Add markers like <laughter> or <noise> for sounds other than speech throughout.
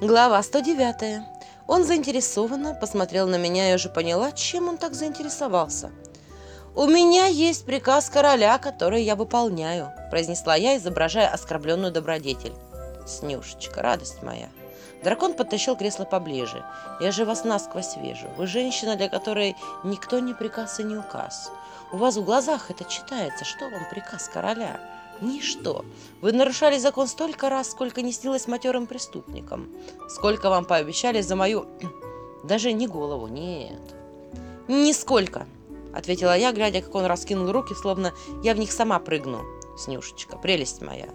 Глава 109. Он заинтересованно посмотрел на меня и уже поняла, чем он так заинтересовался. «У меня есть приказ короля, который я выполняю», – произнесла я, изображая оскорбленную добродетель. «Снюшечка, радость моя». Дракон подтащил кресло поближе. «Я же вас насквозь вижу. Вы женщина, для которой никто не приказ и не указ. У вас в глазах это читается. Что вам приказ короля?» Ничто. Вы нарушали закон столько раз, сколько не снилось матерым преступникам. Сколько вам пообещали за мою... <clears throat> Даже не голову, нет. Нисколько, ответила я, глядя, как он раскинул руки, словно я в них сама прыгну. Снюшечка, прелесть моя.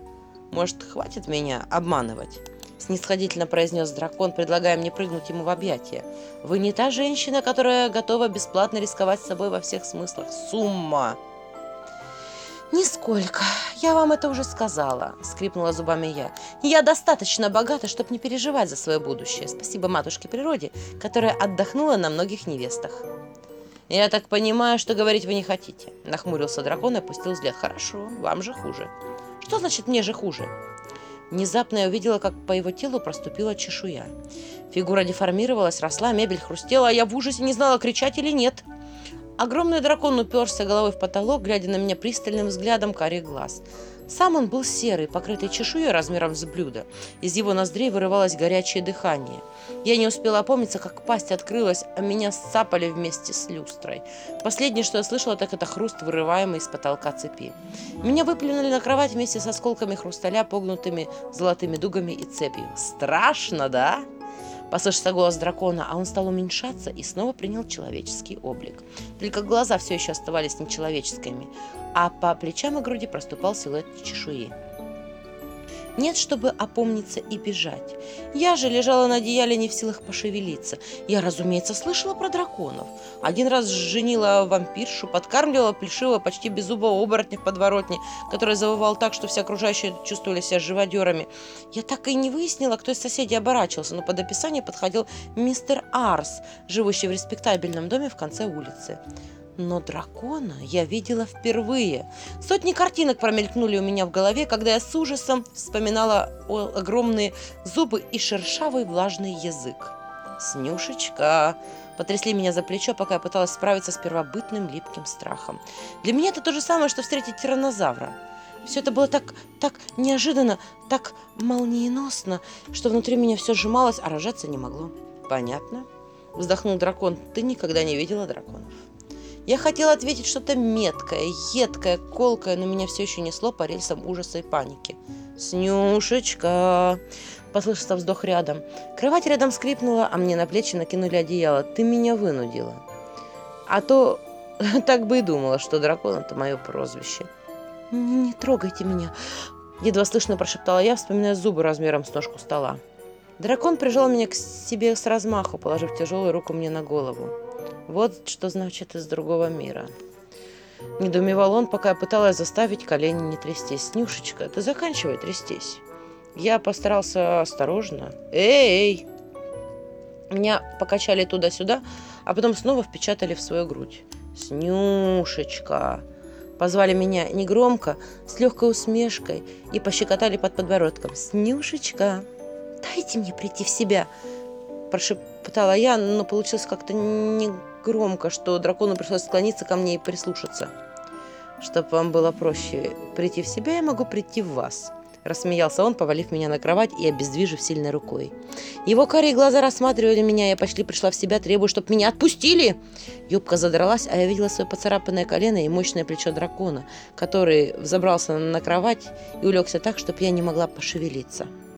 Может, хватит меня обманывать? Снисходительно произнес дракон, предлагая мне прыгнуть ему в объятия. Вы не та женщина, которая готова бесплатно рисковать собой во всех смыслах. Сумма! «Нисколько. Я вам это уже сказала», — скрипнула зубами я. «Я достаточно богата, чтобы не переживать за свое будущее. Спасибо матушке природе, которая отдохнула на многих невестах». «Я так понимаю, что говорить вы не хотите», — нахмурился дракон и опустил взгляд. «Хорошо, вам же хуже». «Что значит мне же хуже?» Внезапно я увидела, как по его телу проступила чешуя. Фигура деформировалась, росла, мебель хрустела, а я в ужасе не знала, кричать или нет. Огромный дракон уперся головой в потолок, глядя на меня пристальным взглядом карих глаз. Сам он был серый, покрытый чешуей размером с блюдо. Из его ноздрей вырывалось горячее дыхание. Я не успела опомниться, как пасть открылась, а меня сцапали вместе с люстрой. Последнее, что я слышала, так это хруст, вырываемый из потолка цепи. Меня выплюнули на кровать вместе с осколками хрусталя, погнутыми золотыми дугами и цепью. Страшно, да? Послышался голос дракона, а он стал уменьшаться и снова принял человеческий облик. Только глаза все еще оставались нечеловеческими, а по плечам и груди проступал силуэт чешуи. Нет, чтобы опомниться и бежать. Я же лежала на одеяле не в силах пошевелиться. Я, разумеется, слышала про драконов. Один раз женила вампиршу, подкармливала плешивого, почти беззубого оборотня в подворотне, который завывал так, что все окружающие чувствовали себя живодерами. Я так и не выяснила, кто из соседей оборачивался, но под описание подходил мистер Арс, живущий в респектабельном доме в конце улицы. Но дракона я видела впервые. Сотни картинок промелькнули у меня в голове, когда я с ужасом вспоминала огромные зубы и шершавый влажный язык. «Снюшечка!» Потрясли меня за плечо, пока я пыталась справиться с первобытным липким страхом. Для меня это то же самое, что встретить тираннозавра. Все это было так, так неожиданно, так молниеносно, что внутри меня все сжималось, а рожаться не могло. «Понятно?» – вздохнул дракон. «Ты никогда не видела драконов?» Я хотела ответить что-то меткое, едкое, колкое, но меня все еще несло по рельсам ужаса и паники. «Снюшечка!» – послышался вздох рядом. Кровать рядом скрипнула, а мне на плечи накинули одеяло. «Ты меня вынудила!» А то <laughs> так бы и думала, что дракон – это мое прозвище. «Не трогайте меня!» – едва слышно прошептала я, вспоминая зубы размером с ножку стола. Дракон прижал меня к себе с размаху, положив тяжелую руку мне на голову. Вот что значит из другого мира. Недоумевал он, пока я пыталась заставить колени не трястись. «Снюшечка, ты заканчивай трястись». Я постарался осторожно. «Эй!» Меня покачали туда-сюда, а потом снова впечатали в свою грудь. «Снюшечка!» Позвали меня негромко, с легкой усмешкой и пощекотали под подбородком. «Снюшечка, дайте мне прийти в себя!» Прошептала я, но получилось как-то не громко, что дракону пришлось склониться ко мне и прислушаться. «Чтобы вам было проще прийти в себя, я могу прийти в вас», – рассмеялся он, повалив меня на кровать и обездвижив сильной рукой. Его карие глаза рассматривали меня, я почти пришла в себя, требуя, чтобы меня отпустили. Юбка задралась, а я видела свое поцарапанное колено и мощное плечо дракона, который взобрался на кровать и улегся так, чтобы я не могла пошевелиться.